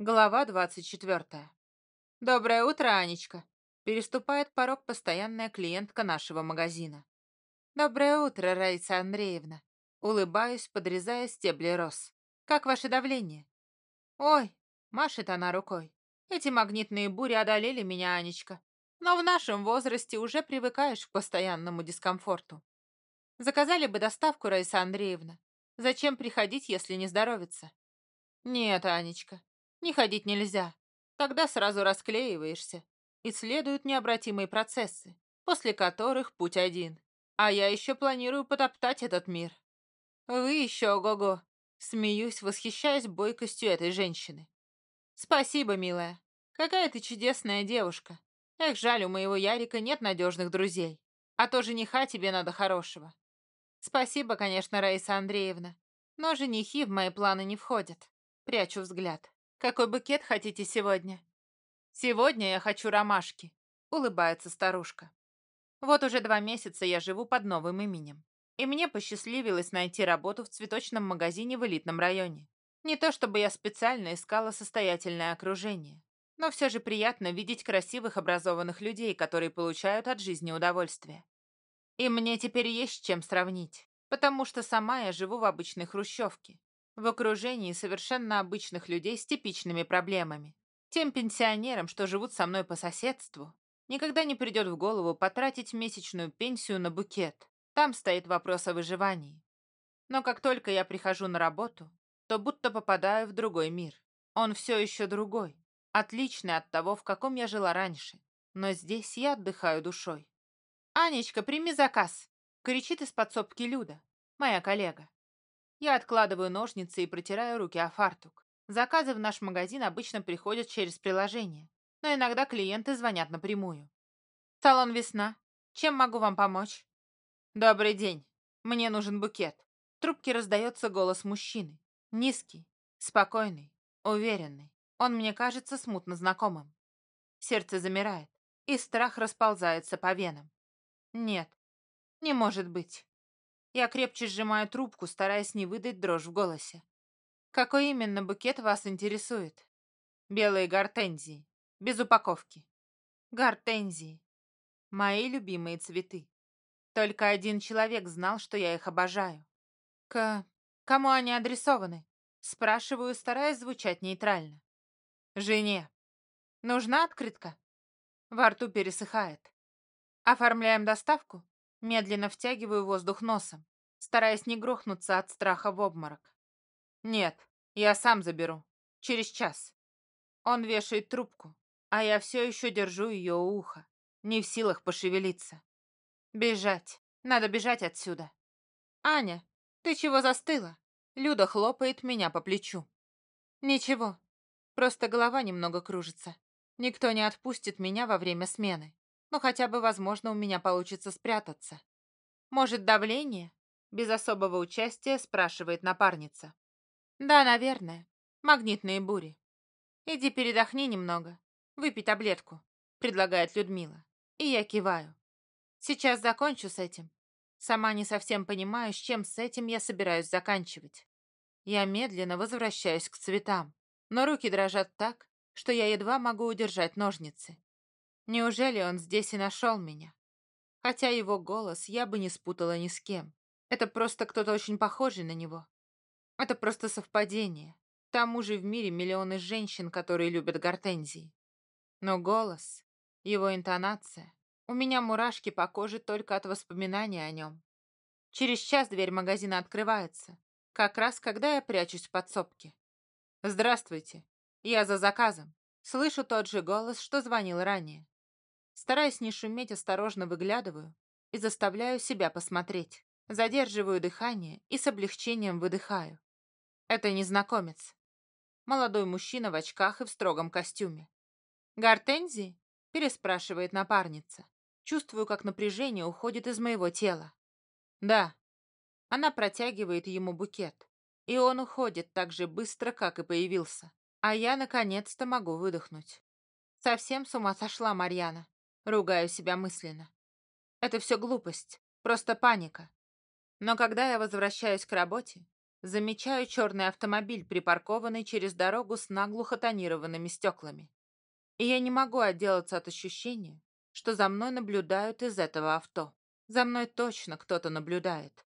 Глава 24. Доброе утро, Анечка. Переступает порог постоянная клиентка нашего магазина. Доброе утро, Раиса Андреевна. Улыбаюсь, подрезая стебли роз. Как ваше давление? Ой, машет она рукой. Эти магнитные бури одолели меня, Анечка. Но в нашем возрасте уже привыкаешь к постоянному дискомфорту. Заказали бы доставку, Раиса Андреевна. Зачем приходить, если не здоровится? Нет, Анечка, не ходить нельзя. Тогда сразу расклеиваешься. И следуют необратимые процессы, после которых путь один. А я еще планирую потоптать этот мир. Вы еще ого-го. Смеюсь, восхищаясь бойкостью этой женщины. Спасибо, милая. Какая ты чудесная девушка. Эх, жаль, у моего Ярика нет надежных друзей. А то жениха тебе надо хорошего. Спасибо, конечно, Раиса Андреевна. Но женихи в мои планы не входят. Прячу взгляд. Какой букет хотите сегодня? Сегодня я хочу ромашки, улыбается старушка. Вот уже два месяца я живу под новым именем. И мне посчастливилось найти работу в цветочном магазине в элитном районе. Не то чтобы я специально искала состоятельное окружение, но все же приятно видеть красивых образованных людей, которые получают от жизни удовольствие. И мне теперь есть чем сравнить, потому что сама я живу в обычной хрущевке, в окружении совершенно обычных людей с типичными проблемами. Тем пенсионерам, что живут со мной по соседству, никогда не придет в голову потратить месячную пенсию на букет. Там стоит вопрос о выживании. Но как только я прихожу на работу, то будто попадаю в другой мир. Он все еще другой, отличный от того, в каком я жила раньше. Но здесь я отдыхаю душой. «Анечка, прими заказ!» — кричит из подсобки Люда, моя коллега. Я откладываю ножницы и протираю руки о фартук. Заказы в наш магазин обычно приходят через приложение, но иногда клиенты звонят напрямую. «Салон «Весна». Чем могу вам помочь?» «Добрый день. Мне нужен букет». В трубке раздается голос мужчины. Низкий, спокойный, уверенный. Он мне кажется смутно знакомым. Сердце замирает, и страх расползается по венам. Нет, не может быть. Я крепче сжимаю трубку, стараясь не выдать дрожь в голосе. Какой именно букет вас интересует? Белые гортензии. Без упаковки. Гортензии. Мои любимые цветы. Только один человек знал, что я их обожаю. К... кому они адресованы? Спрашиваю, стараясь звучать нейтрально. Жене. Нужна открытка? Во рту пересыхает. Оформляем доставку? Медленно втягиваю воздух носом, стараясь не грохнуться от страха в обморок. Нет, я сам заберу. Через час. Он вешает трубку, а я все еще держу ее у уха, не в силах пошевелиться. Бежать. Надо бежать отсюда. Аня, ты чего застыла? Люда хлопает меня по плечу. Ничего, просто голова немного кружится. Никто не отпустит меня во время смены но хотя бы, возможно, у меня получится спрятаться. Может, давление? Без особого участия спрашивает напарница. Да, наверное. Магнитные бури. Иди передохни немного. Выпей таблетку, предлагает Людмила. И я киваю. Сейчас закончу с этим. Сама не совсем понимаю, с чем с этим я собираюсь заканчивать. Я медленно возвращаюсь к цветам, но руки дрожат так, что я едва могу удержать ножницы. Неужели он здесь и нашел меня? Хотя его голос я бы не спутала ни с кем. Это просто кто-то очень похожий на него. Это просто совпадение. К тому же в мире миллионы женщин, которые любят гортензии. Но голос, его интонация... У меня мурашки по коже только от воспоминания о нем. Через час дверь магазина открывается, как раз когда я прячусь в подсобке. «Здравствуйте. Я за заказом». Слышу тот же голос, что звонил ранее. Стараясь не шуметь, осторожно выглядываю и заставляю себя посмотреть. Задерживаю дыхание и с облегчением выдыхаю. Это незнакомец. Молодой мужчина в очках и в строгом костюме. «Гортензии?» – переспрашивает напарница. Чувствую, как напряжение уходит из моего тела. «Да». Она протягивает ему букет. И он уходит так же быстро, как и появился. А я, наконец-то, могу выдохнуть. Совсем с ума сошла Марьяна. Ругаю себя мысленно. Это все глупость, просто паника. Но когда я возвращаюсь к работе, Замечаю черный автомобиль, припаркованный через дорогу с наглухо тонированными стеклами. И я не могу отделаться от ощущения, что за мной наблюдают из этого авто. За мной точно кто-то наблюдает.